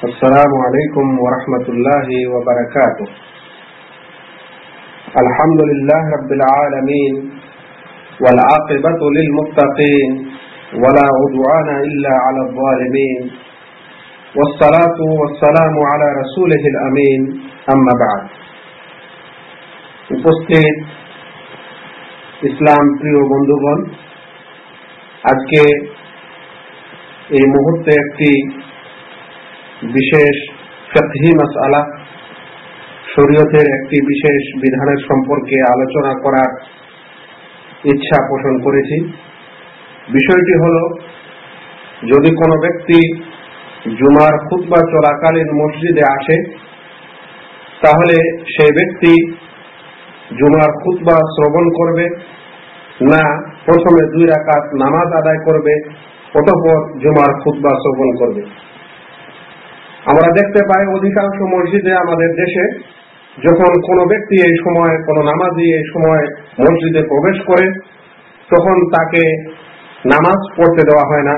السلام عليكم ورحمة الله وبركاته الحمد لله رب العالمين والعاقبة للمتقين ولا عدوان إلا على الظالمين والصلاة والسلام على رسوله الأمين أما بعد উপস্থিত ইসলাম প্রিয় বন্ধুগণ আজকে এই মুহূর্তে একটি বিশেষ ফিকহি শরীয়তের একটি বিশেষ বিধানের সম্পর্কে আলোচনা করার ইচ্ছা পোষণ করেছি। বিষয়টি হল, যদি কোনো ব্যক্তি জুমার খুতবা চলাকালীন মসজিদে আসে, তাহলে সেই ব্যক্তি জুমার খুতবা শ্রবণ করবে না, প্রথমে দুই রাকাত নামাজ আদায় করবে, অতঃপর জুমার খুতবা শ্রবণ করবে। আমরা দেখতে পাই অধিকাংশ মসজিদে আমাদের দেশে যখন কোনো ব্যক্তি এই সময় কোনো নামাজি এই সময় মসজিদে প্রবেশ করে, তখন তাকে নামাজ পড়তে দেওয়া হয় না।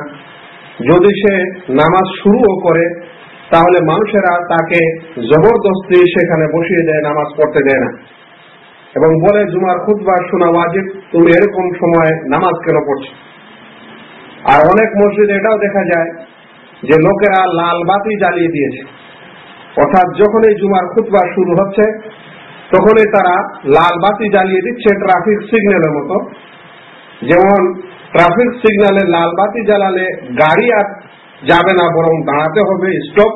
যদি সে নামাজ শুরুও করে, তাহলে মানুষেরা তাকে জবরদস্তি সেখানে বসিয়ে দেয়, নামাজ পড়তে দেয় না। এবং বলে, জুমার খুতবা শোনা ওয়াজিব, তুমি এরকম সময় নামাজ কেন পড়ছো? আর অনেক মসজিদে এটাও দেখা যায় যে লোকেরা লাল বাতি জ্বালিয়ে দিয়েছে। অর্থাৎ যখনই জুমার খুতবা শুরু হচ্ছে, তখনই তারা লাল বাতি জ্বালিয়ে দিচ্ছে ট্রাফিক সিগন্যালের মতো। যেমন ট্রাফিক সিগন্যালে লাল বাতি জ্বালালে গাড়ি আর যাবে না, বরং দাঁড়াতে হবে, স্টপ।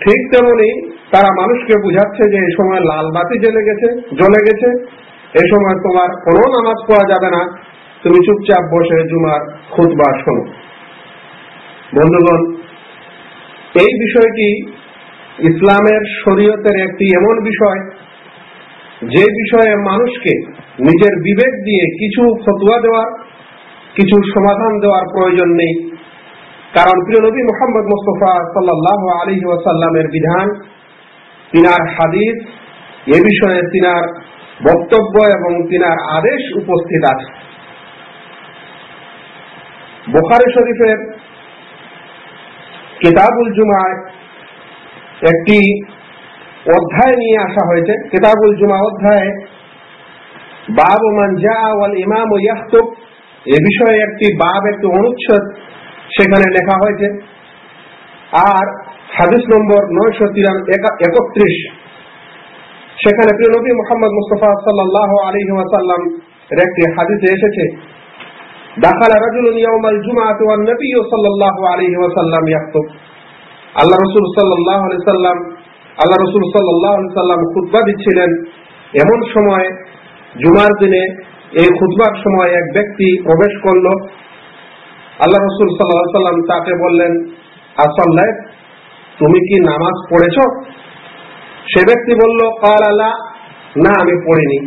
ঠিক তেমনি তারা মানুষকে বুঝাচ্ছে যে এই সময় লাল বাতি জ্বলে গেছে জ্বলে গেছে। এই সময় তোমার কোনো নামাজ পড়া যাবে না। তুমি চুপচাপ বসে জুমার খুতবা শোনো। বন্ধুগণ, এই বিষয়টি ইসলামের শরীয়তের একটি এমন বিষয়, যে বিষয়ে মানুষকে নিজের বিবেক দিয়ে কিছু ফতুয়া দেওয়ার, কিছু সমাধান দেওয়ার প্রয়োজন নেই। কারণ প্রিয় নবী মোহাম্মদ মুস্তফা সাল্লাহ আলী ওয়াসাল্লামের বিধান, তিনার হাদিস, এ বিষয়ে তিনার বক্তব্য এবং তিনার আদেশ উপস্থিত আছে। বোখারি শরীফের কিতাবুল জুমায় একটি অধ্যায় নিয়ে আসা হয়েছে। কেতাবুল জুমা অধ্যায়ে, বাব মান জা ওয়াল ইমাম ও ইয়াহতুব এ বিষয়ে একটি বাব, একটি অনুচ্ছেদ সেখানে লেখা হয়েছে। আর হাদিস নম্বর নয়শো তিরান একত্রিশ। সেখানে প্রিয় নবী মোহাম্মদ মুস্তফা সাল্লাহ আলী ওয়াসাল্লাম এর একটি হাদিসে এসেছে দাখাল রাজুল ইয়াউমাল সাল্লাল্লাহু আল্লাহ রাসূল সাল্লাল্লাহু সাল্লাম, আল্লাহ রাসূল সাল্লাল্লাহু সাল্লাম খুতবা দিচ্ছিলেন। এমন সময়, জুমার দিনে এই খুতবার সময় এক ব্যক্তি প্রবেশ করল। আল্লাহ রসুল সাল্লাহ সাল্লাম তাকে বললেন, আসাল্লাহ, তুমি কি নামাজ পড়েছ? সে ব্যক্তি বলল, কাল আল্লাহ না, আমি পড়িনি।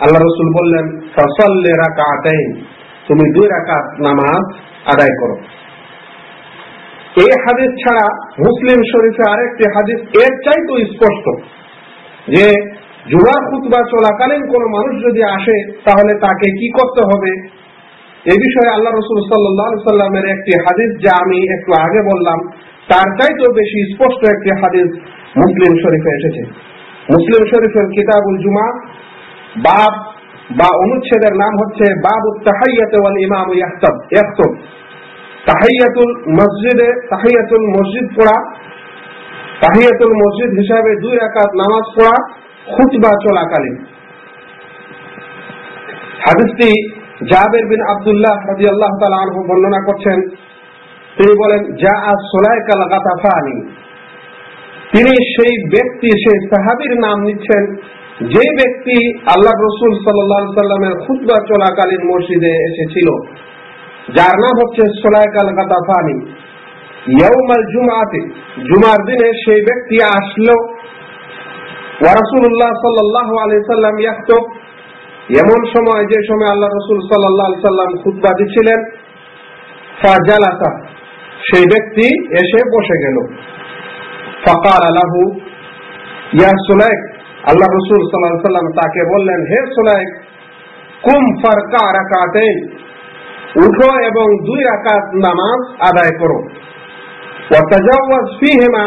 আল্লাহ রসুল বললেন, ফসল্লে রাকাতাইন। তুমি দুই রাকাত নামাজ আদায় করো। এই হাদিস ছাড়া মুসলিম শরীফে আরেকটি হাদিস এর চাইতো স্পষ্ট যে, জুমার খুতবা চলাকালীন কোন মানুষ যদি আসে, তাহলে তাকে কি করতে হবে? এ বিষয়ে আল্লাহ রসুল সাল্লাহ সাল্লামের একটি হাদিস যা আমি একটু আগে বললাম, তার চাইতেও বেশি স্পষ্ট একটি হাদিস মুসলিম শরীফে এসেছে। মুসলিম শরীফের কিতাবুল জুমা, বাব বা অনুচ্ছেদের নাম হচ্ছে বাবু তাহাইয়াতে ওয়াল ইমাম তাহাইয়াতুল মসজিদে তাহাইয়াতুল মসজিদ পড়া তাহিয়াতুল মসজিদ হিসাবে দুই রাকাত নামাজ পড়া, খুতবা চলাকালীন। হাদিসটি জাবের বিন আব্দুল্লাহ রাজি আল্লাহ তালা আনহু বর্ণনা করছেন। তিনি বলেন যা আজ সোলাইকাল গাতাফানি। তিনি সেই ব্যক্তি, সেই সাহাবির নাম নিচ্ছেন যে ব্যক্তি আল্লাহ রসুল সাল্লাহ সাল্লামের খুতবা চলাকালীন মসজিদে এসেছিল, যার নাম হচ্ছে সোলাইকাল গাতাফানি ইয়ৌমাল জুমাতে জুমার দিনে সেই ব্যক্তি আসলো। ওয়ারাসুল্লাহ সাল্লাহ আলি সাল্লাম ইয়াক্তব এমন সময় যে সময় আল্লাহ রসুল সাল্লাহ সাল্লাম খুদ্া দিচ্ছিলেন, ফাজালাসা, সেই ব্যক্তি এসে বসে গেল। ফকার আলাহু ইয়া সুলাইক আল্লাহ রসুল সাল্লাহ সাল্লাম তাকে বললেন, হে সুলাইক কুম ফারকা রাকাতেন উঠো এবং দুই রাকাত নামাজ আদায় করো। ফিহিমা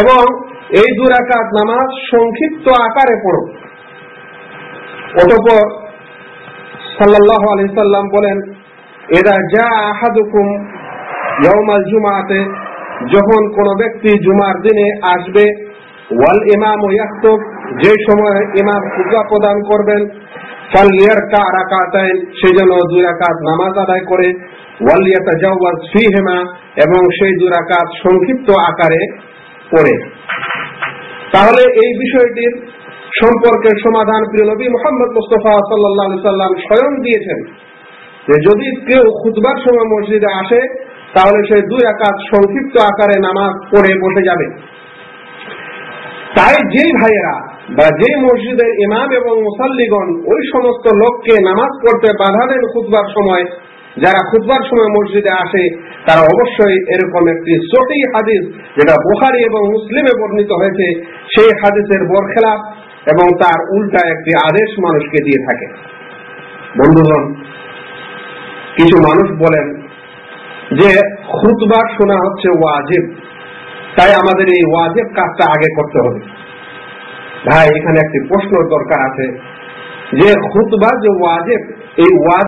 এবং এই দুরাকাত নামাজ সংক্ষিপ্ত আকারে পড়ো। অতঃপর সাল্লাল্লাহু আলাইহি সাল্লাম বলেন এরা যা আহাদুকুম ইয়াউমাল জুমাতে, যখন কোন ব্যক্তি জুমার দিনে আসবে ওয়াল ইমাম ইয়াখতুব যে সময় ইমাম খুতবা প্রদান করবেন ফালিয়ারকা রাকাতাইন, সে যেন দুই রাকাত নামাজ আদায় করে, ওয়াল ইয়াতাজাওয়াজ ফিহিমা, এবং সেই দুই রাকাত সংক্ষিপ্ত আকারে পড়ে। তাহলে এই বিষয়টির সম্পর্কে সমাধান প্রিয় নবী মোহাম্মদ মুস্তফা সাল্লাহ সাল্লাম স্বয়ং দিয়েছেন যে যদি কেউ খুতবার সময় মসজিদে আসে, তাহলে সে দুই আকাত সংক্ষিপ্ত আকারে নামাজ পড়ে বসে যাবে। তাই যেই ভাইয়েরা বা যে মসজিদের ইমাম এবং মুসাল্লিগণ ওই সমস্ত লোককে নামাজ পড়তে বাধা দেন খুতবার সময়, যারা খুতবার সময় মসজিদে আসে, তারা অবশ্যই এরকম একটি সহি হাদিস, যেটা বুখারি এবং মুসলিমে বর্ণিত হয়েছে, সেই হাদিসের বরখেলাপ এবং তার উল্টা একটি আদেশ মানুষকে দিয়ে থাকে। বন্ধুগণ, কিছু মানুষ বলেন যে, খুতবার শোনা হচ্ছে ওয়াজিব। তাই আমাদের এই ওয়াজেব কাজটা আগে করতে হবে। ভাই, এখানে একটি প্রশ্ন দরকার আছে। যে খুতবা যে ওয়াজেব, এই